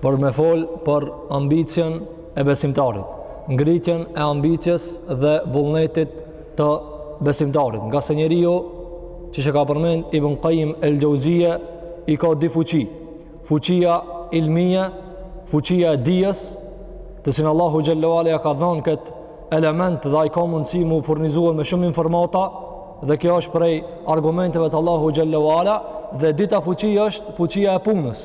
por me fol për ambicion e besimtarit, ngritjen e ambicies dhe vullnetit të besimtarit, nga se njeriu, siç ka përmend Ibn Kajim el Xhevzije, i ka dy fuqi, fuqia ilmije, fuqia e dijes, të cilin Allahu xhele ve ala ia ka dhanë këtë element dhe ai ka mundësi m'u furnizue me shumë informata, dhe kjo është prej argumenteve të Allahu xhele ve ala, dhe e dyta fuqi është fuqia e punës,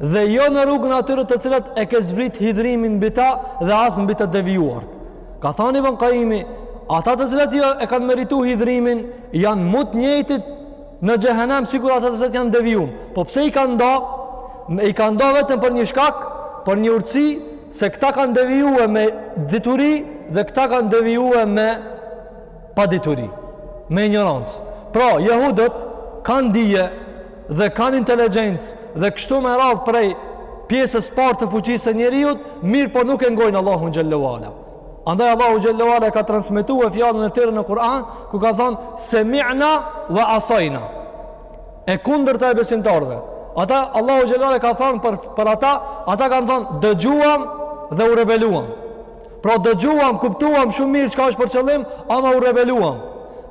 Dhe jo në rrugën e atyre të cilët e ke zbrit hidhërimin mbi ta dhe as mbi të devijuart. Ka thanë Ibn Kajimi, ata të cilët e kanë meritu hidhërimin janë mu të njëjtit në xhehenem sikur ata të cilët janë devijue. Po pse i ka nda? I ka nda vetëm për një shkak, për një urtësi se këta kanë devijue me dituri dhe këta kanë devijue me padituri, me injorancë. Pra, jehudët kanë dije dhe kanë inteligjencë dhe kështu me radhë prej pjesës parë të fuqisë së njeriut, mirëpo nuk e ngojnë Allahun xhele ve ala. Andaj Allahu xhele ve ala e ka transmetue fjalën e tyre në Kur'an, ku kanë thonë, semi'na ve asajna. E kundërta e besimtarve. Ata, Allahu xhele ve ala ka thonë për, për ata, ata kanë thonë, dëgjuam dhe u rebeluam. Pra dëgjuam, kuptuam shumë mirë çka është për qëllim, ama u rebeluam.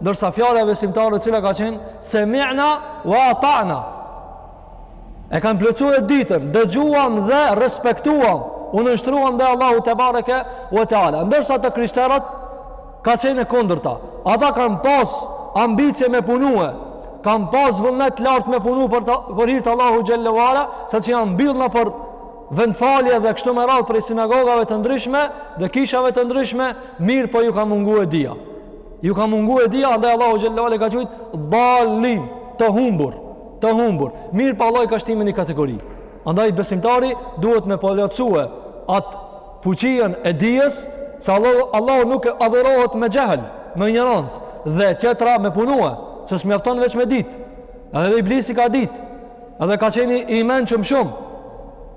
Ndërsa fjala e besimtarëve cila ka qenë semi'na wa ata'na. E kanë plotësue të dytën, dëgjuam dhe respektuam, u nënshtruam ndaj Allahu tebareke ve teala. Ndërsa të krishterët ka qenë e kundërta. Ata kanë pas ambicie me punue, kanë pas vullnet të lartë me punu për ta, për hir të Allahu xhele ve ala, saqë janë mbyll nëpër vendfalje dhe kështu me radhë prej sinagogave të ndryshme dhe kishave të ndryshme, mirëpo ju ka mungue dija. Ju ka mungue dija, andaj Allahu xhele ve ala i ka qujt dalin të humbur, të humbur. Mirëpo Allahu i ka shti me ni kategori. Andaj besimtari duhet me plotësue atë fuqien e dijes, se Allah, Allahu nuk adhurohet me xhehël, me injorancë, dhe tjetra me punue, se s'mjafton veç me ditë. Edhe Iblisi ka dit Edhe ka qenë i mençëm shumë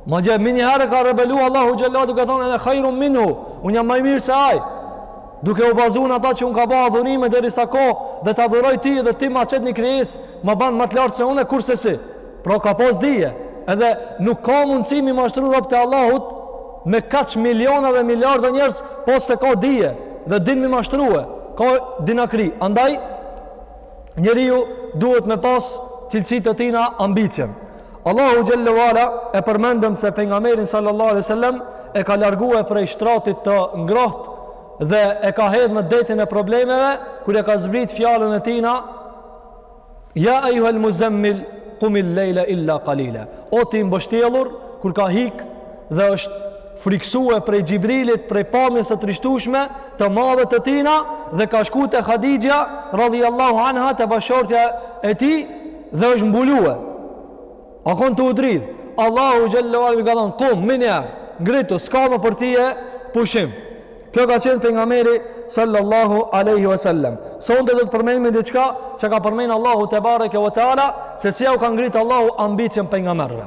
Madje, menjëherë ka rebelu Allahu xhele duke thonë ene hajrun minhu Unë jam ma i mirë se ai Duke u bazu në ata që unë ka ba adhurime Deri sa kohë të adhuroj ti Dhe ti ma qet një krijesë Ma banë ma të lartë se une kurrsesi Pra ka pas dije Edhe nuk ka mundësi me i mashtru robt e Allahut Me kaq miliona dhe miliarda njerëz Pos se ka dije Dhe din me i mashtrue Ka dinakri Andaj njeriu duhet me pas cilësi të tina ambicien. Allahu xhelle ue ala e përmendëm se pejgamberin sallallahu alaihi wasallam e ka largue prej shtratit të ngrohtë dhe e ka hedh në detin e problemeve kur e ka zbrit fjalën e tina ja ejjuhel muzemmil kumil lejle illa kalile o ti mbështjellur kur ka hik dhe është frikësue prej Xhibrilit prej pamjes së trishtueshme të madhe të tina dhe ka shku te Hadixha radhiallahu anha te bashkshortja e tij dhe është mbulue a kon tu u dridh Allahu xhelle ue ala i ka thonë kum minja ngritu s'ka më për tye pushim kjo ka qenë pejgamberi sallallahu aleyhi wa sallam sonte do të përmenim diçka që ka përmen Allahu tebareke ve teala se si jau ka ngritë Allahu ambicien pejgamberëve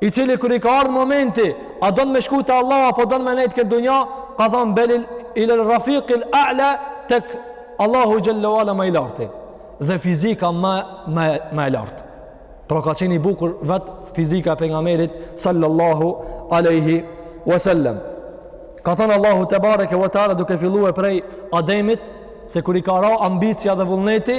i cili kur i ka ardhë momenti, a don me shku te Allahu apo don me nejt këtë dunja, ka thanë belil ila rafiqil a'la tek Allahu xhelle ue ala ma i larti dhe fizika më më më e lartë. Pra ka qenë i bukur vet fizika e pejgamberit sallallahu alaihi wasallam. Ka thënë Allahu tebareke ve teala duke fillue prej Ademit se kur i ka ra ambicia dhe vullneti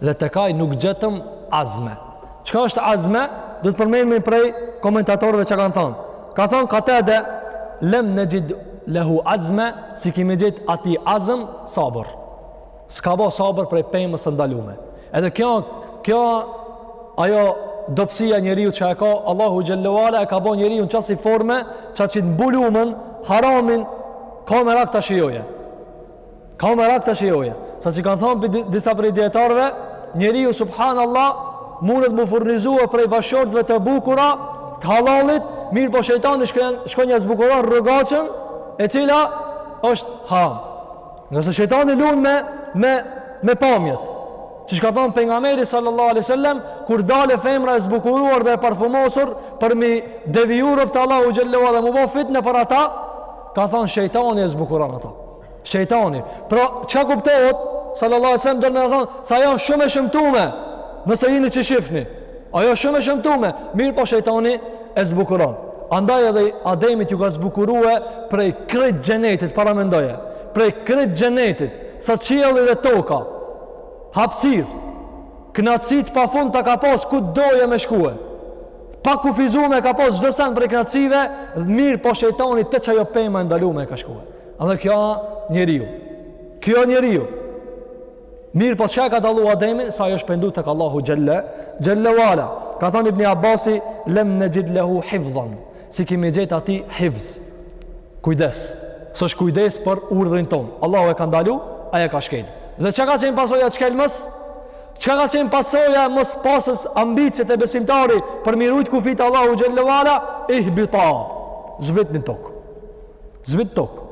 dhe tek ai nuk gjetëm azme. Çka është azme? Do të përmendim prej komentatorëve që kanë thënë. Ka thënë Katade, lem nexhid lehu azme, s'i kemi gjet atij azm sabër. S'ka bo sabër prej pemës së ndalume. Edhe kjo kjo ajo dobësia e njeriut që e ka Allahu xhelle ue ala e ka bo njeriun në qasi forme, që të mbulumën, haramin, ka merak ta shijoje. Ka merak ta shijoje. Sa që kanë thonë disa prej dijetarëve, njeriu subhanAllah, mundet m'u furnizue prej bashkshorteve të bukura, të halalit, mirëpo shejtani shkon ia zbukuron rrugaçen, e cila është haram. Ngase shejtani lun me, me, me pamjet. Siç ka thonë pejgamberi sallallahu alaihi wasallam, kur dal femra e zbukuruar dhe e parfumosur, për mi devijue robt e Allahut xhelle ue ala dhe m'u bo fitne për ata, ka thonë shejtani e zbukuron ata. Shejtani. Pra, çka kuptohet? Sallallahu alaihi wasallam do me thonë se ajo shumë e shëmtume. Nëse jeni që shifni, ajo shumë e shëmtume, mirëpo shejtani e zbukuron. Andaj edhe Ademit ia ka zbukurue prej krejt xhenetit, paramendoje, prej krejt xhenetit, sa qielli dhe toka, hapsir, knaqsi t'pafundta ka pos, ku doje me shkue, pa kufizume ka pos çdo sen prej knaqsive, mirëpo shejtani te qajo pema e ndalume e ka shkue. Edhe kjo njeriu. Kjo njeriu. Mirë po çka e ka dallu Ademin, se ai është pendu tek Allahu xhelle, xhelle ve ala. Ka thonë Ibni Abasi, lem nexhid lehu hifdhan, s'i kemi gjet atij hifdh. Kujdes. S'është kujdes për urdhërin tonë. Allahu e ka ndalu, ai e ka shkelë. Dhe çka ka qenë pasoja e shkelmes? Çka ka qenë pasoja e mospasjes ambicje te besimtari për me i rujt kufijt e Allahut xhelle ve ala? Ihbita. Zbritni n'tokë. Zbrit n'tokë.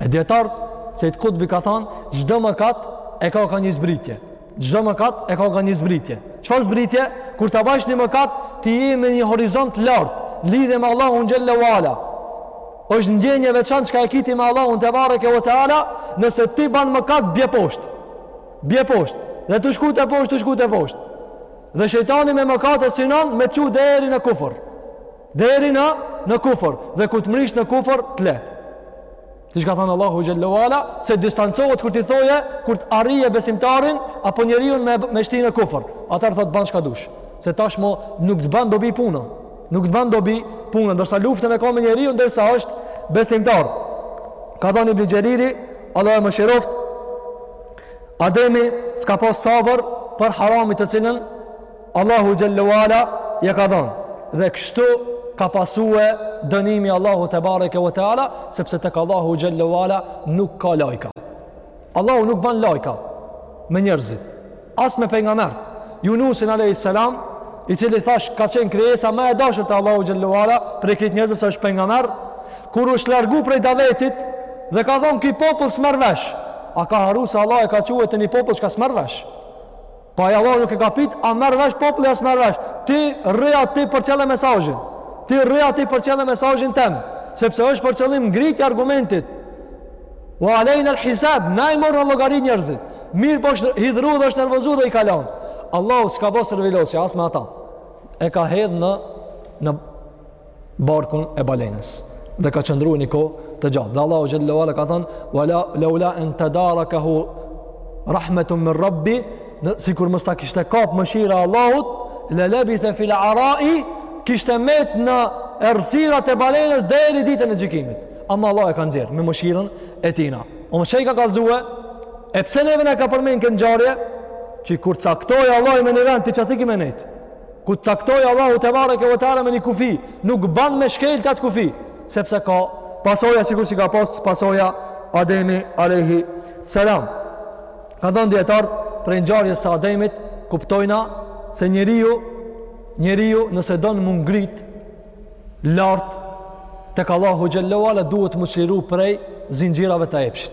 E dijetari Sejid Kutbi ka thanë, çdo mëkat e ka ka një zbritje. Çdo mëkat e ka ka një zbritje. Çfarë zbritje? Kur ta bajsh një mëkat, ti je në një horizont lart, n'lidhje me Allahun xhalla wala. Është ndjenjë e veçantë çka e ki ti me Allahun tebareke ve teala, nëse ti ban mëkat bje poshtë. Bje poshtë. Dhe tu shku teposhtë, tu shku teposhtë. Dhe shejtani me mëkate synon me çu deri në kufër. Deri në në kufër dhe kur të mrish në kufër të le. Siç ka thanë Allahu xhallahu ala se distancohet kur t'i thojë kur ta arrijë besimtarin apo njeriu me me shti në kufër. Atëherë thot ban çka dush. Se tashmë nuk të ban dobi puna. Nuk të ban dobi puna, ndërsa luftën e ka me njeriun derisa është besimtar. Ka thanë Ibn Xheriri, Allahu e mëshiroft. Ademi s'ka pas sabër prej haramit të cilën Allahu xhallahu ala ja ka dhon dhe kështu ka pasue dënimi i Allahut tebareke ve teala sepse tek Allahu xhallahu ala nuk ka lojka Allahu nuk ban lojka me njerëzit as me pejgambert Yunusin alayhis salam i cili thash ka qenë krijesa ma e dashur te Allahu xhallahu ala prej krejt njerëzve se është pejgamber kur u largu prej davetit dhe ka thonë ky popull s'merr vesh a ka harru se Allah e ka çu te ni popull çka s'merr vesh Po ai Allahu nuk e ka pyet, a merr vesh populli a s'merr vesh. Ti rri aty përcjelle mesazhin. Ti rri aty përcjelle mesazhin tem, sepse është për qëllim ngritje e argumentit. Wa alejna al-hisab, na i marrim n'llogari njerëzit. Mirëpo është hidhëru dhe është nervozu dhe ik ai. Allahu s'i ka ba servilosje as me ata. E ka hedh në në barkun e balenës dhe ka qëndru një kohë të gjatë. Dhe Allahu xhallahu ala ka than: "Laula an tadarakahu rahmatun min rabbi", në sikur mos ta kishte kap mëshira e Allahut, la labitha fil ara'i, kishte met në errësirat e balenës deri ditën e gjykimit. Amma Allah e ka nxjerr me mëshirën e tina. Amo çka ka kallzue, e pse neve na ka përmend këtë ngjarje? Qi kur t'cakton Allahi me ni vend ti qaty ki me nejt. Ku të caktoj Allahu tebareke ve teala me një kufi, nuk ban me shkel atë kufi, sepse ka pasoja sikur si ka pas pasoja Ademi alayhi salam. Kanë thënë dijetarët prej ngjarjes së Ademit, kuptojna se njeriu njeriu nëse don m'u ngrit lart tek Allahu xhallahu ala duhet me u liru prej zinxhirave të epshit.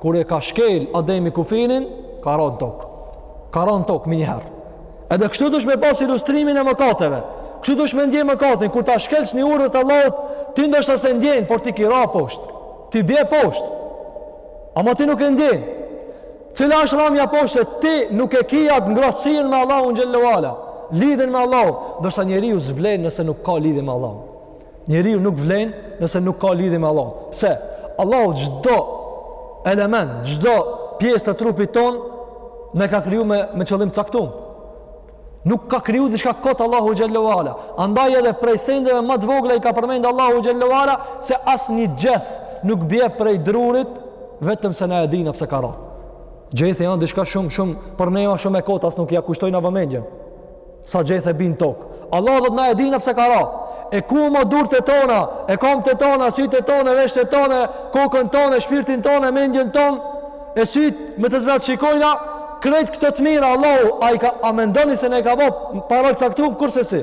Kur e ka shkel Ademi kufirin, ka ra në tokë. Ka ra në tokë, menjëherë. Edhe kështu duhesh me pas ilustrimin e mëkateve. Kështu duhesh me ndje mëkatin. Kur ta shkelësh një urdhër të Allahut, ti ndoshta s'e ndjen, por ti ki ra poshtë. Ti bje poshtë. Ama ti nuk e ndjen. Cila është ramja poshtë se ti nuk e ki atë ngrohtësi me Allahun xhallahu ala. Lidhjen me Allahun. Ndërsa njeriu s'vlen nëse nuk ka lidhje me Allahun. Njeriu nuk vlen nëse nuk ka lidhje me Allahun. Se Allahu çdo element, çdo pjesë të trupit tonë na e ka kriju me me qëllim të caktuar. Nuk ka kriju diçka kot Allahu xhallahu ala. Andaj edhe prej sendeve më të vogla i ka përmend Allahu xhallahu ala se asnjë gjeth nuk bie prej drurit vetëm se na e dina pse ka ra. Gjethi ani diçka shumë shumë për neve, shumë e kot as nuk ja kushtojna vëmendjen. Sa gjethe bijnë n'tokë. Allahu thotë na e dina pse ka ra. E ku ma durtë tona, e kamtë tona, sytë tona, e veshtë tona, kokën tonë, e shpirtin tonë, e mendjen tonë, e sytë me të cilat shikojna, krejt këto të mira, Allahu, a, i ka, a mendoni se na i ka bo pa rol t'caktum, kurrsesi.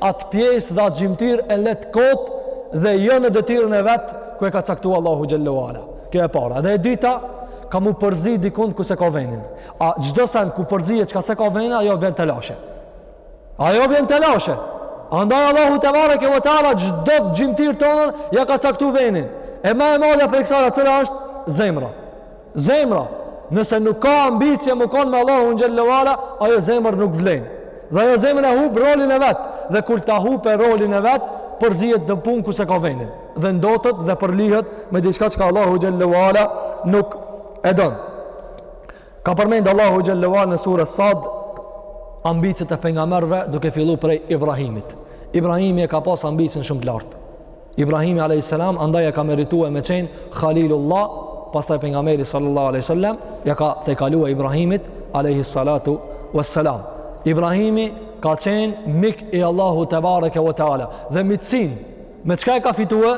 atë pjesë dhe atë gjymtyrë e len kot dhe jo në detyrën e vet ku e ka caktu Allahu xhallahu ala. Kjo e para. Edhe e dyta, ka m'u përzi dikund ku s'e ka venin. A çdo sen ku përzihet çka s'e ka venin, ajo bjen telashe. Ajo bjen telashe. Andaj Allahu tebareke ve teala çdo gjymtyrë tonën, ja ka caktu venin. E ma e madhja prej këtyre, cila është zemra. Zemra, nëse nuk ka ambicie me kanë me Allahun xhallahu ala, ajo zemër nuk vlen. Dhe ajo zemër e hup rolin e vet. Dhe kur ta hupe rolin e vet, përzihet në punë ku s'e ka venin. Dhe ndotet dhe përlyhet me diçka çka Allahu xhallahu ala nuk e don. Ka përmend Allahu xhallahu ala në suren Sad, ambiciet e pejgamberëve duke fillu prej Ibrahimit. Ibrahimi e ka pas ambicien shumë të lartë. Ibrahimi a.s. andaj e ka meritue me qenë Khalilullah, pastaj pejgamberi sallallahu a.s. ja ka tejkalue Ibrahimit a.s. Ibrahimi ka qenë mik i Allahut tebareke ve teala dhe miqësinë, me çka e ka fitue?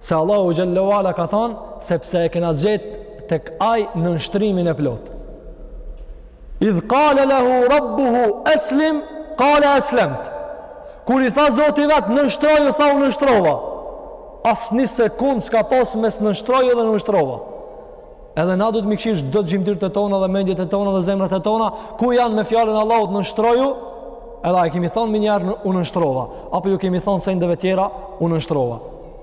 Se Allahu xhallahu ala ka thanë, sepse e kena gjet tek ai nënshtrimin e plotë. Idh qala lahu rabbuhu aslim qala aslamt. Kur i tha Zoti i vet nënshtroju tha u nënshtrova. Asnjë sekond s'ka pas mes nënshtroju edhe u nënshtrova. Edhe na duhet me i këshyr do gjymtyrët e tona dhe mendjet e tona dhe zemrat e tona, ku janë me fjalën e Allahut nënshtroju? Edhe a i kemi thënë menjëherë u nënshtrova, apo ju kemi thënë sendeve tjera u nënshtrova.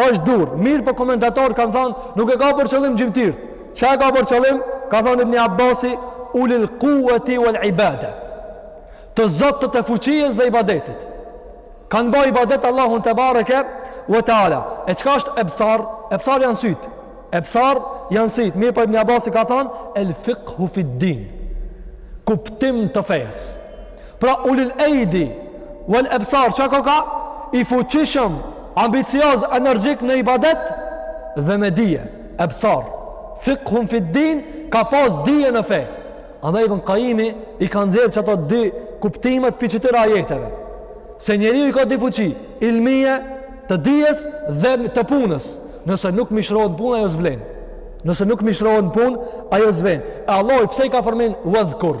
Është duar, mirëpo komentatorët kanë thënë, nuk e ka për qëllim gjymtyrët. Çka e ka për qëllim? Ka thënë Ibn Abbasi, ulil quwwati wal ibada. Të zotët e fuqisë dhe ibadetit. E kanë bë ibadet Allahun te bareke ve teala. E çka është ebsar? Ebsar janë syt. Ebsar janë syt. Mirëpo Ibn Abbasi ka thënë, el fiqhu fid din. Kuptim të fesë. Pra ulil ejdi, vel ebsar, çka koka? I fuqishëm, ambicioz, energjik në ibadet dhe me dije, ebsar. Fikhun fid din, ka pas dije në fe. Andaj Ibn Kajimi i ka nxjerr ato dy kuptimet prej qëtyre ajeteve. Se njeriu i ka dy fuqi, ilmije, të dijes dhe të punës. Nëse nuk mishrohet në punë, ajo s'vlen. Nëse nuk mishrohet në punë, ajo s'vlen. E Allahu pse i ka përmend, vedhkur.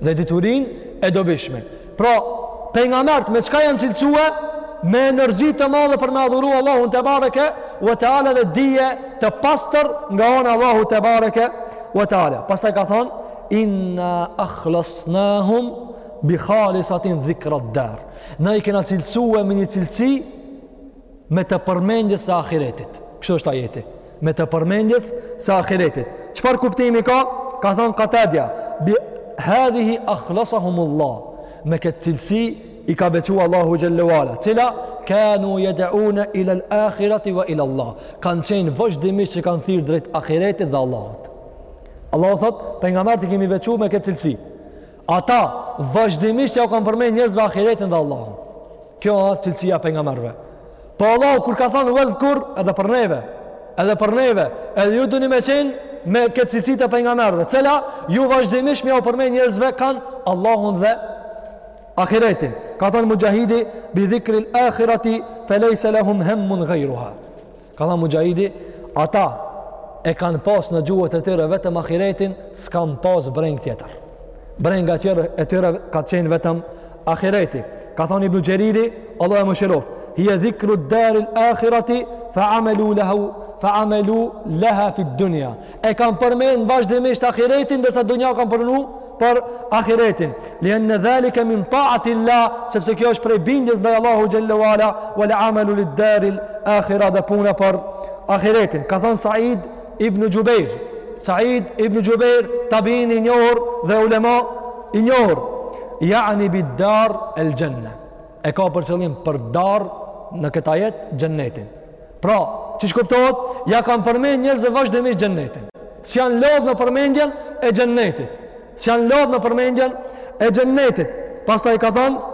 dhe diturinë e dobishme. Pra, pejgamberët, me çka janë cilësue, me energji të madhe për me adhuru Allahun tebareke ve teala dhe dije të pastër nga ana e Allahut tebareke ve teala. Pastaj ka thonë, inna akhlasnahum bi khalisatin dhikrat dar. Na i kena cilësue me një cilësi me të përmendjes së ahiretit. Kështu është ajeti. Me të përmendjes së ahiretit. Çfarë kuptimi ka? Ka thënë Katadja, bi hadhihi akhlasahumullah. Me këtë cilësi i ka veçu Allahu xhel-le ve ala. Cila kanu yad'una ila al-akhirati wa ila Allah. Kan qenë vazhdimisht që kanë thirr drejt ahiretit dhe Allahut. Allahu thot, pejgamberët i kemi veçu me këtë cilësi. Ata vazhdimisht ja u kanë përmend njerëzve ahiretin dhe Allahun. Kjo është cilësia e pejgamberëve. Po Allahu kur ka thënë vedhkur edhe për neve, edhe për neve, edhe ju doni me qenë me këtë cilësi të pejgamberëve, cela ju vazhdimisht me ja u përmend njerëzve kanë Allahun dhe ahiretin. Ka thënë Mujahidi bi dhikril akhirati falaysa lahum hammun ghayruha. Ka thënë Mujahidi, ata e kanë pas në gjuhët e tyre vetëm ahiretin, s'kanë pas brengë tjetër. Brenga e tyre ka qenë vetëm ahireti. Ka thonë Ibn Xheriri, Allahu e mëshiroftë, hije dhikru daril ahireti, fa amelu lehu, fa amelu leha fid dunja. e kanë përmend vazhdimisht ahiretin ndërsa dunjan kanë përmend për ahiretin li enne dhalike min taatil-lah sepse kjo është prej bindjes ndaj Allahu xhel-le ue ala wal amalu lid daril akhira dhe puna për ahiretin ka thonë Said ibn Gjubejr Said ibn Gjubejr tabin i njohur dhe ulema i njohur ja'ni bid-dar el gjenne e ka për qëllim për dar në këtë ajet gjennetin Pra, çysh kuptohet, ja kanë përmend njerëzve vazhdimisht xhennetin. S'janë lodh në përmendjen e xhennetit. S'janë lodh në përmendjen e xhennetit. Pastaj ka thënë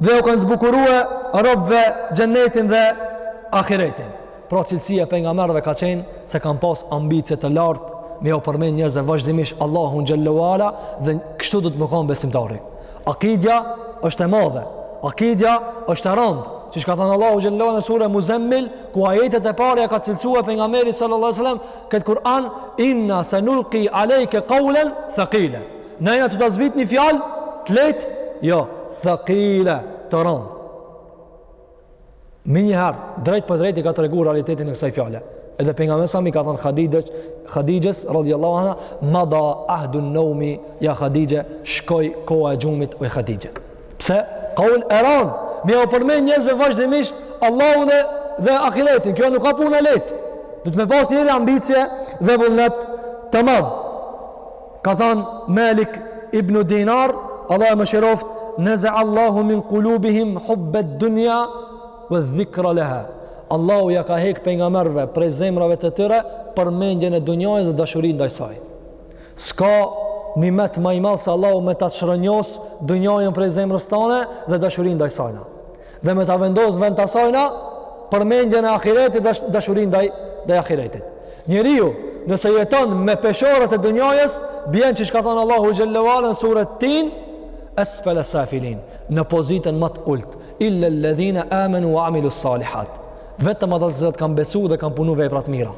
dhe u kanë zbukuruar robëve xhennetin dhe ahiretin. Pra cilësia e pejgamberëve ka qenë se kanë pas ambicie të lartë me u përmend njerëzve vazhdimisht Allahun xhel-le ue ala dhe kështu do të me kon besimtari. Akidja është e madhe. Akidja është e rëndë. Siç ka thënë Allahu xhel-le në Sure Muzemmil, ku ajetet e pare ia ka cilësue pejgamberit sallallahu alejhi ue sellem, këtë Kur'an, inna se nulki alejke kaulen thekila. Ne jena tu ta zbrit një fjalë, të letë, jo, thekila, të rëndë. Menjëherë, drejtpërdrejt i ka tregu realitetin e kësaj fjale. Edhe pejgamberi alejhi selam i ka thënë Khadijës, Khadijës, radhjallahu anha, mada ahdu neumi, ja Khadijë, shkoi koha e gjumit, oj Khadijë. Pse? Ka u ul e ran, me ua përmend njerëzve vazhdimisht, Allahun dhe, dhe ahiretin, kjo nuk a punë e letë. Do të me pas njeri ambicje dhe vullnet të madh. Ka thënë Malik ibn Dinar, Allah e mëshiroft, "Naza'a Allahu min qulubihim hubba ad-dunya wa dhikra laha." Allahu ua ka hek pejgamberëve prej zemrave të tyre përmendjen e dunjës dhe dashurinë ndaj saj. S'ka nimet më i madh se Allahu me ta çrrënjos dunjën prej zemrës tane dhe dashurinë ndaj saj. dhe me ta vendos vend të sajna përmendjen e ahiretit dhe dashurinë ndaj ahiretit. Njeriu, nëse jeton me peshoret e dunjasë, bjen qysh ka thonë Allahu xhel-le ue ala në suret Tin, esfele safilin, në pozitën më të ult, illa ledhina amenu wa amilu salihat. Vetëm ata të cilët kanë besu dhe kanë punu vepra të mira.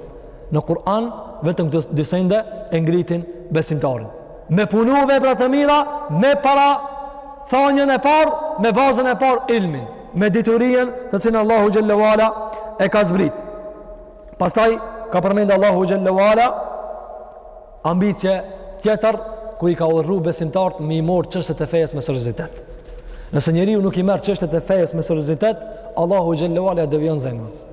Në Kur'an, vetëm këto dy sende e ngritin besimtarin. Me punu vepra të mira me parathënien e parë, me bazën e parë ilmin, me diturien të cilën Allahu xhel-le ue ala e ka zbrit. Pastaj ka përmend Allahu xhel-le ue ala ambicie tjetër ku i ka urdhru besimtarët me i marrë çështjet e fesë me seriozitet. Nëse njeriu nuk i merr çështjet e fesë me seriozitet, Allahu xhel-le ue ala ia devijon zemrën.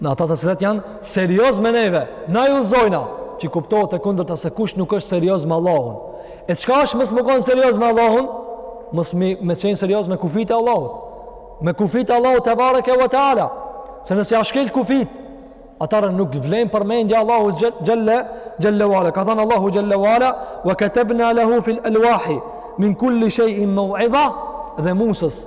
Ne ata të cilët janë serioz me neve, na i udhëzojna, që kuptohet e kundërta se kush nuk është serioz me Allahun. E çka është mos me konë serioz me Allahun? Mos me, me qenë serioz me kufit e Allahut. Me kufit e Allahut tebareke ve teala. Se nëse i shkel kufit, atëherë nuk vlen përmendja Allahu xhelle, xhelle ve ala. Ka thënë Allahu xhelle ve ala, wa ketebna lehu fil elwahi, min kulli shejin meuidha, dhe Musës,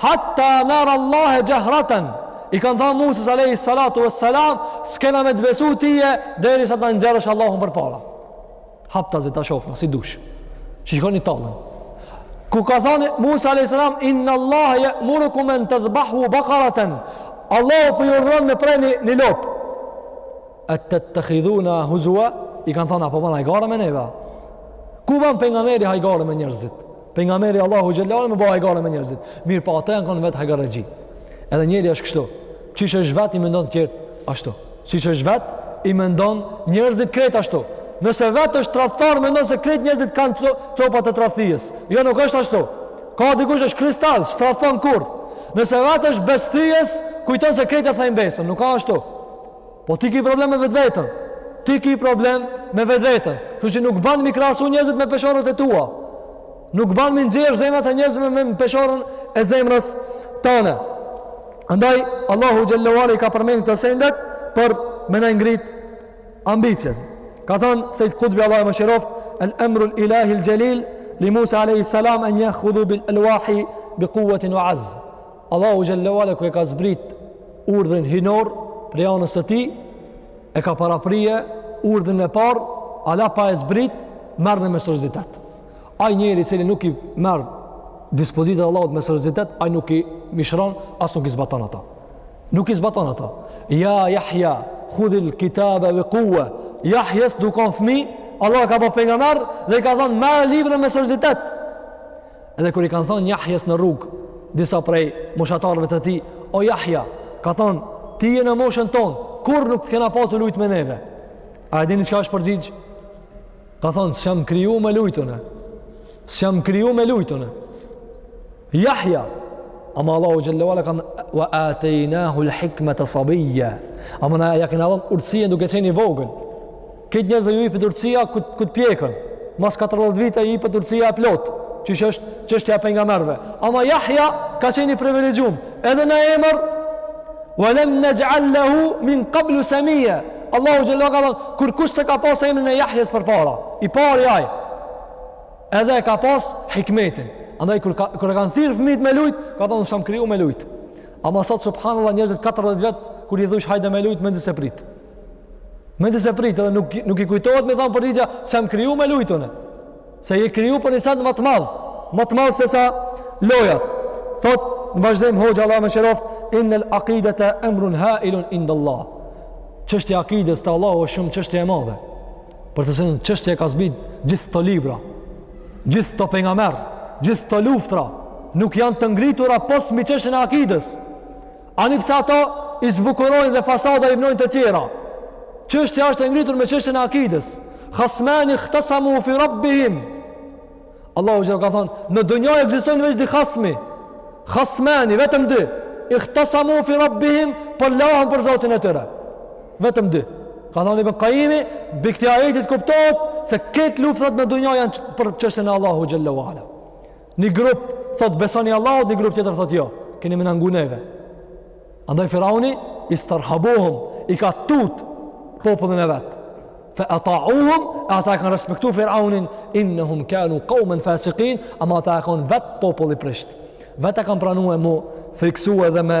Hatta nara Allahe xhehraten, i kanë thanë Musës alejhi salatu ve selam, s'kena me të besu tije, deri sa të nxerësh Allahun për para. Haptazi ta shofna, si dush. Që janë tallën. Ku ka thanë Musa alejhi salam, inna Allahe jemurukum en tedhbahu bakaraten, Allahu po ju urdhnon me pre një, një lopë. E tettekhidhuna huzua, i kanë thonë, a po ban hajgare me neve. Ku ban pejgamberi hajgare me njerëzit? Pejgamberi Allahu xhelle ve ala me bo hajgare me njerëzit. Mirëpo ata janë kanë vetë hajgarexhi. Edhe njeri është kështu. Siç është vetë i mendon të tjerët ashtu. Siç është vetë i mendon njerëzit krejt ashtu. Nëse vetë është tradhtar mendon se krejt njerëzit kanë co, copa të tradhtisë. Jo nuk është ashtu. Ka dikush është kristal, s'tradhton kurrë. Nëse vetë është besthyes, kujton se krejt e thejnë besën, nuk ka ashtu. Po ti ki problem me vetvetën. Ti ki problem me vetvetën. Kështu që nuk bën m'i krahasu njerëzit me peshoret e tua. Nuk bën m'i nxjerr zemrat e njerëzve me peshorën e zemrës tande. Andaj Allahu xhelle ve ala i ka përmend këto sendet për me na ngrit ambiciet. Ka thënë Sejd Kutbi Allahu e mëshiroftë, "El amru el ilahi el jalil li Musa alayhi salam an yakhudhu bil alwahi bi quwwatin wa azm." Allahu xhelle ve ala kur e ka zbrit urdhrin hyjnor prej anës së tij e ka parapri urdhrin e parë ala pa e zbrit merrni me seriozitet ai njeri i cili nuk i merr dispozitat e Allahut me seriozitet ai nuk i mëshiron as nuk i zbaton ato nuk i zbaton ato ja jahja khudhil kitabe bi kuwe Jahjes tu kon fmi Allahu e ka bo pejgamber dhe i ka thonë merre librin me seriozitet Edhe kur i kanë thonë Jahjes në rrugë, disa prej moshatarëve të tij, o Jahja, ka thonë, ti je në moshën tonë, kurrë nuk t'kena pa tu lujt me neve. A e dini çka është përgjigj? Ka thonë, s'jam kriju me lujt unë. S'jam kriju me lujt unë. Jahja, ama Allahu xhelle ve ala ka thonë, wa atejnahu l'hikmete sabijja. Ama na ja kena dhonë urtësinë duke qenë i vogël. Krejt njerëzve ju jepet urtësia kur të pjeken. Mas 40 vite i jepet urtësia e plot, që që është qështja e pejgamerëve. Ama Jahja ka qenë i privilegjum, edhe në emër, ve lem nexhal lehu min kablu semijja. Allahu xhelle ve ala ka thonë, kurkush s'e ka pas emrin e Jahjes përpara, i pari aj, edhe e ka pas hikmetin. Andaj, kur, ka, kur e kanë thirë fëmit me lujt, ka thonë, s'jam kriju me lujt. Ama sot, subhanallah, njerëzit 40 vjet, kur i thush hajde me lujt, mezi se pritë. Mezi se pritë dhe nuk nuk i kujtohet me thënë përgjigja s'jam kriju me lujtun. Se je kriju për një send ma të madh, ma të madh se sa loja. Thot, në vazhdim hoxha Allahu e mëshiroft, in al aqidata amrun ha'ilun inda Allah. Çështja e akides te Allahu është shumë çështje e madhe. Për të cilën çështje ka zbrit gjithë kto libra, gjithë kto pejgamber, gjithë kto luftra, nuk janë të ngritura pos mbi çështjen e akides. Ani pse ata i zbukurojnë dhe fasada i vnojnë të tjera. Çështja është e ngritur mbi çështjen e akides. Khasmani khtasamu fi rabbihim. Allahu xhelle ve ala ka thënë, në dunja ekzistojnë veç dy khasmi. Khasmani vetëm dy. Ikhtasamu fi rabbihim, po përlahen për Zotin e tyre. Vetëm dy. Ka thënë Ibn Qayimi, pi këti ajeti kuptohet se krejt luftrat në dunja janë për çështjen e Allahut xhelle ve ala. Një grup thot besoni Allahut, një grup tjetër thot jo. Keni me na ngu neve. Andaj Firauni istarhabuhum, i ka tut popullin e vet. Fa ata'uhum, e ata e kanë respektu Firaunin, innahum kanu qauman fasiqin, ama ata u kanë vet popull i prisht. Vet e kanë pranu me u friksu edhe me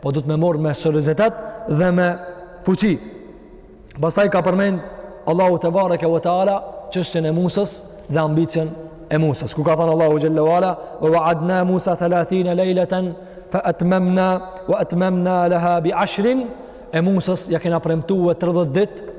Po duhet me marr me seriozitet dhe me fuqi. Pastaj ka përmend Allahu tebareke ve teala çështjen e Musës dhe ambicien e Musës. Ku ka thënë Allahu xhelle ve ala, "Wa wa'adna Musa 30 laylatan fa atmamna wa atmamna laha bi ashr." E Musës ja kena premtuar 30 ditë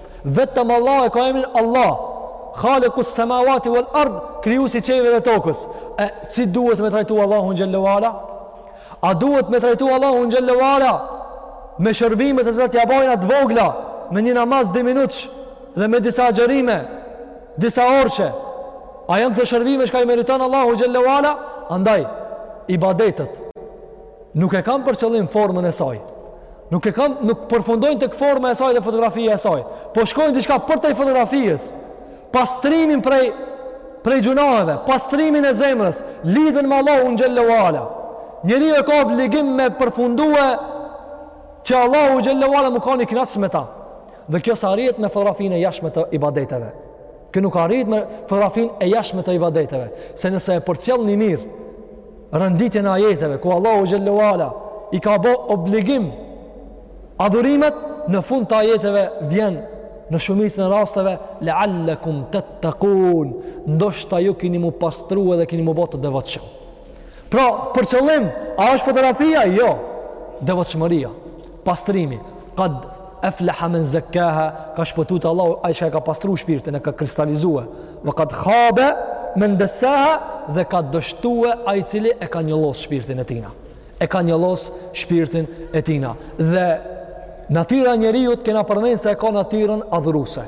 Vetëm Allah e ka emrin Allah. Khalikus samawati wal ard, krijuesi i qiejve dhe tokës. E si duhet me trajtu Allahun xhelle ve ala? A duhet me trajtu Allahun xhelle ve ala me shërbime të cilat ja bojna të vogla me një namaz 2 minutësh dhe me disa agjërime, disa orëshe. A janë këto shërbime çka i meriton Allahu xhelle ve ala? Andaj ibadetet nuk e kanë për qëllim formën e saj. Nuk e kan, nuk përfundojnë tek forma e saj dhe fotografia e saj. Po shkojnë diçka përtej fotografisë. Pastrimin prej, prej gjunaheve, pastrimin e zemrës, lidhjen me Allahun xhelle ve ala. Njeriu e ka obligim me përfundue që Allahu xhelle ve ala me u kanë i knaq me ta. Dhe kjo s'arrihet me fotografin e jashme të ibadeteve. Kjo nuk arrihet me fotografin e jashme të ibadeteve. Se nëse e përcjellni mirë, rënditjen e ajeteve ku Allahu xhelle ue ala i ka bë obligim adhurimet në fund të ajeteve vjen në shumicën e rasteve la'allakum tattaqun ndoshta ju keni mu pastru edhe keni mu bë të devotshëm pra për qëllim a është fotografia jo devotshmëria Pastrimi, Qad aflaha men zakkaha, ka shpëtu te Allahu ai që e ka pastru shpirtin e ka kristalizue. Wa qad khaba men dassaha, dhe ka dështue ai i cili e ka njollos shpirtin e tina. E ka njollos shpirtin e tina. Dhe natyra e njeriu të kena përmend se e ka natyrën adhuruese.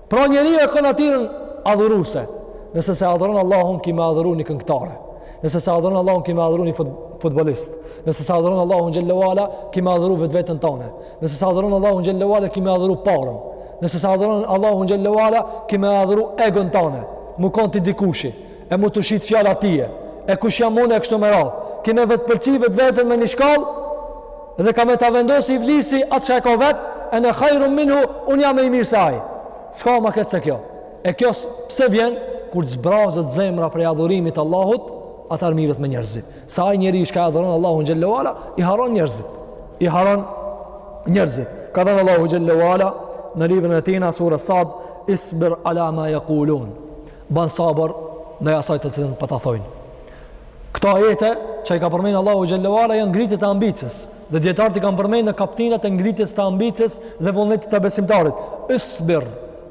Pra njeriu e ka natyrën adhuruese. Nëse s'e adhuron Allahun, ki me adhuru një këngëtare. Nëse s'e adhuron Allahun, ki me adhuru një futbolist. Nëse s'e adhuron Allahun xhelle ue ala, ki me adhuru vetveten tane. Nëse s'e adhuron Allahun xhelle ue ala, ki me adhuru paren. Nëse s'e adhuron Allahun xhelle ue ala, ki me adhuru egon tane. Mu kon ti dikushi. e mu të shit fjala tije, e kush jam unë e kështu me radhë. Ki me vetëpëlqy vetveten me një shkallë, dhe ka me ta vendos Iblisi atë çka e ka vetë, ene khajrun minhu, unë jam ma i mirë se ai. S'ka ma keq se kjo. E kjo pse vjen, kur të zbrazet zemra prej adhurimit t'Allahut, atëherë mirret me njerëzit. Se ai njeri çka e adhuron Allahun xhelle ue ala, i harron njerëzit. I harron njerëzit. Ka thanë Allahu xhelle ue ala, në librin e tina, sure Sad, isbir ala ma yaqulun. Ban sabër ndaj asaj të cilën po ta thojnë. Këto ajete që i ka përmend Allahu xhelle ue ala janë ngritje të ambicies. Dhe dijetarët i kanë përmend në kaptinat e ngritjes të ambicies dhe vullnetit të besimtarit. Isbir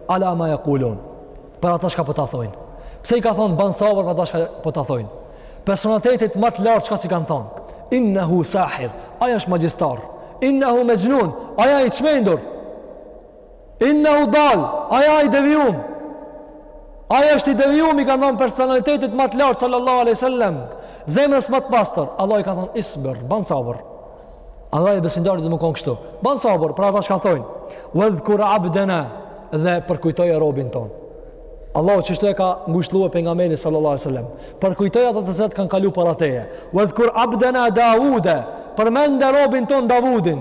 ala ma yaqulun. Për ata çka po ta thojnë. Pse i ka thon ban sabër për ata çka po ta thojnë? Personalitetit ma të lartë çka s'i kanë thon. Innehu sahir. Ai është magjistar. Innehu majnun. Ai është i çmendur. Innehu dal, ai a i devijum. Ai është i devijum i kanë thonë personalitetit ma të lartë sallallahu alaihi sallam. Zemrës ma të pastër. Allah i ka thonë isbir, ban sabër. Allah e besimtari do mu kon kështu. Ban sabër, për ata çka thojnë. Wedhkur abdena dhe përkujtoje robin tonë. Allahu kështu e ka ngushllue pejgamberin sallallahu alaihi sallam. Përkujtoj ata të cilët kanë kalu para teje. Wedhkur abdena Davude, përmende robin tonë Davudin.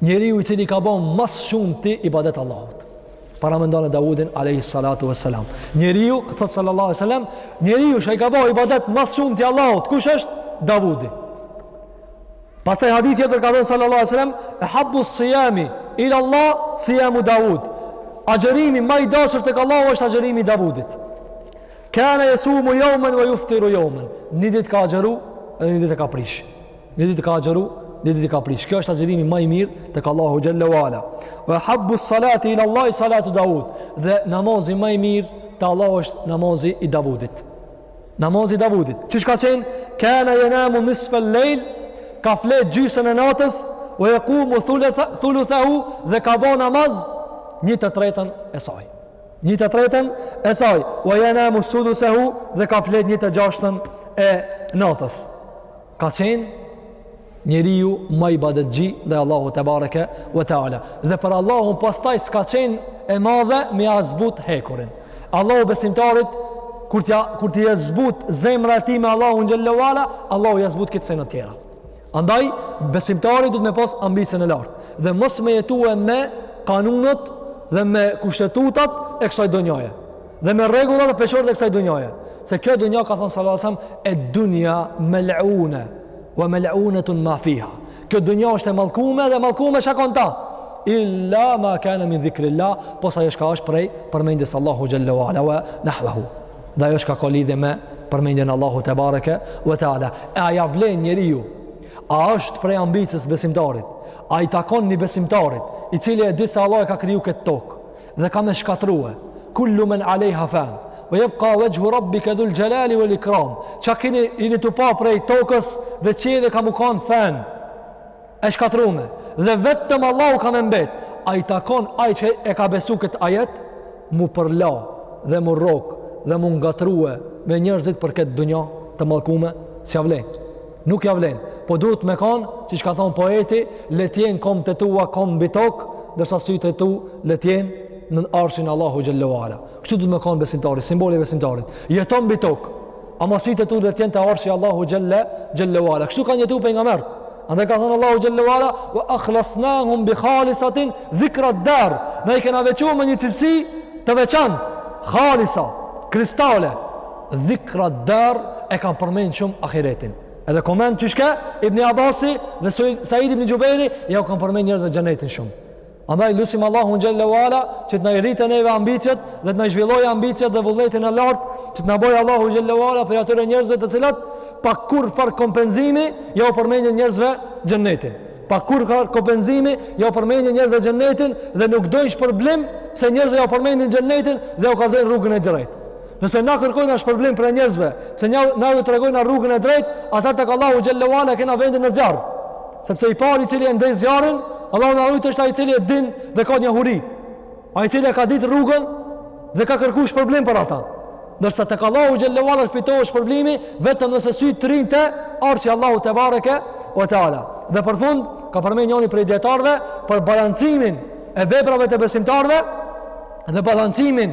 Njeriu i cili i ka bën ma së shumti ibadet Allahut. Paramendone Davudin alayhi salatu vesselam. Njeriu thot sallallahu alaihi wasallam, njeriu që i ka bën ibadet ma së shumti Allahut, kush është? Davudi. Pastaj hadithi tjetër ka thënë sallallahu alaihi wasallam, ehabbu siyami ila Allah siyamu Davud. Agjërimi më i dashur tek Allahu është agjërimi i Davudit. Kana yasumu yawman wa yuftiru yawman. Një ditë ka agjëru, edhe një ditë ka prish. Një ditë ka agjëru, një ditë ka prish. Kjo është agjërimi ma i mirë tek Allahu xhalla wala. Wa ahabbu salati ila Allah salatu Daud. Dhe namazi ma i mirë te Allahu është namazi i Davudit. Namazi i Davudit. Qysh ka qenë? Kana yanamu nisfa al-layl, ka flet gjysën e natës, wa yaqumu thulutha thuluthahu dhe ka bën namaz një të tretën e saj. Një të tretën e saj, wa yanamu sudusahu dhe ka flet një të gjashtën e natës. Ka qenë njeriu ma ibadetxhi ndaj Allahut te bareke ve teala. Dhe për Allahun pastaj s'ka qenë e madhe me ia zbut hekurin. Allahu besimtarit kur t'ja kur t'i zbutet zemra e tij me Allahun xhallahu ala, Allahu ia zbut këto senet tjera. Andaj besimtari duhet me pas ambicën e lartë dhe mos me jetue me kanunet dhe me kushtetutat e kësaj dunjaje. Dhe me rregulla dhe peshoret e kësaj dunjaje. Se kjo dunja ka thanë sallallahu alajhi wasallam ed-dunya mal'una wa mal'unatun ma fiha. Kjo dunja është e mallkume dhe e mallkume çka ka n'ta. Illa ma kana min dhikrillah, pos ajo çka është prej përmendjes s'Allahut xhallahu ala wa nahwahu. Dhe ajo çka ka lidhje me përmendjen e Allahut te bareke wa taala. E a ia vlen njeriu. A është prej ambicës besimtarit? A i takon një besimtarit i cili e di se Allah e ka kriju këtë tokë? dhe ka me e shkatrue kullu men alejha fan ve jebka vejhu rabbike dhul gjelali vel ikram çka jeni tu pa prej tokës dhe qiejve ka me kanë fan e shkatrume dhe vetëm Allahu ka me mbet a i takon ai që e ka besu këtë ajet mu përla dhe mu rok dhe mu ngatrue me njerzit për këtë dunja të mallkume s'ia vlen Nuk ja vlen. Po duhet me kon, siç ka thon poeti, le të jen komtë e tua kamt mbi tok, ndërsa sytë e tu le të jen në arshin e Allahut xhallahu ala. Kështu duhet me kan besimtari, simboli i besimtarit. Jeton mbi tok, ama sytë e tu le të jen te arshi i Allahut xhalla xhallahu ala. Kështu kanë jetu pejgambert. Andaj ka thon Allahu xhallahu ala, "Wa akhlasnahum bi khalisatin dhikra dar." Na i kena veçu me një cilësi të veçantë, khalisa, kristale, Dhikra dar e kanë përmend shumë ahiretin. Edhe komentoshke, Ibni Abasi dhe Said Ibni Xhubejri, ja u kanë përmend njerëzve xhenetin shumë. Andaj, lusim Allahun xhelle u ala, që t'na i rrite neve ambicjet, dhe t'na i zhvilloj ambicjet dhe vullnetin e lartë, që të na bojë Allahu xhelle u ala, prej atyre njerëzve të cilët, pa kurrfar kompenzimi, ja u përmendin njerëzve xhenetin. Pa kurrfar kompenzimi, ja u përmendin njerëzve xhenetin, dhe nuk dojnë shpërblim, pse njerëzve ja u përmendin xhenetin, dhe ja u kallzojnë rrugën e drejtë. Nëse na kërkojna shpërblim prej njerëzve, se na ju tregojna rrugën e drejtë, ata tek Allahu xhelle ue ala kena vendin në zjarr. Sepse i pari i cili e ndez zjarrin, Allahu na rujt është ai i cili e din dhe ka njohuri. Ai i cili e ka ditë rrugën dhe ka kërku shpërblim për ata. Ndërsa tek Allahu xhelle ue ala fitohet shpërblimi vetëm nëse sytë rrinë te Arshi i Allahut tebareke ue teala. Dhe për fund ka përmend njëri prej dijetarëve për balancimin e veprave të besimtarëve dhe balancimin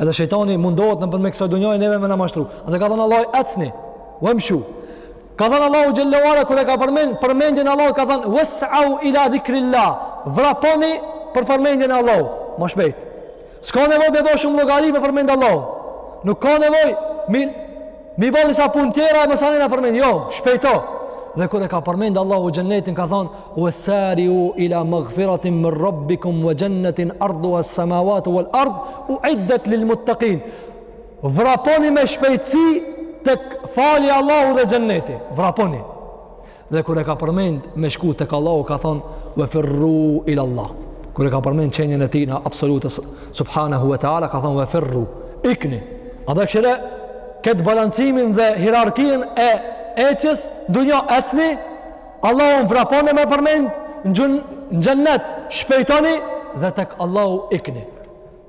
Edhe shejtani mundohet nëpërmjet kësaj dunjaje neve me na mashtru. A dhe ka thënë Allahu, ecni, uemshu. Ka thënë Allahu xhelle ue ala, kur e ka përmend përmendjen e Allahut, ka thënë, wes'au ila dhikrillah, vraponi për përmendjen e Allahut, ma shpejt. S'ka nevoj me bo shumë llogari me përmend Allahun. Nuk ka nevoj, mi, M'i bo disa punë tjera e masanena përmend, jo, shpejto. Dhe kur e ka përmend Allahu xhennetin ka thon wasariu ila maghfiratin min rabbikum wa jannatin arduha as samawati wal ard uiddat lil muttaqin. Vraponi me shpejtësi tek falja e Allahut dhe xhenneti. Vraponi. Dhe kur e ka përmend me shku tek Allahu ka thon wa firru ila Allah. Kur e ka përmend qenien e tijna absolute subhanahu wa taala ka thon wa firru ikni. A dhe kqyre këtë balancimin dhe hierarkinë e ecjes n'dunja ecni Allahun vraponi me përmend në xhennet shpejtoni dhe tek Allahu ikni.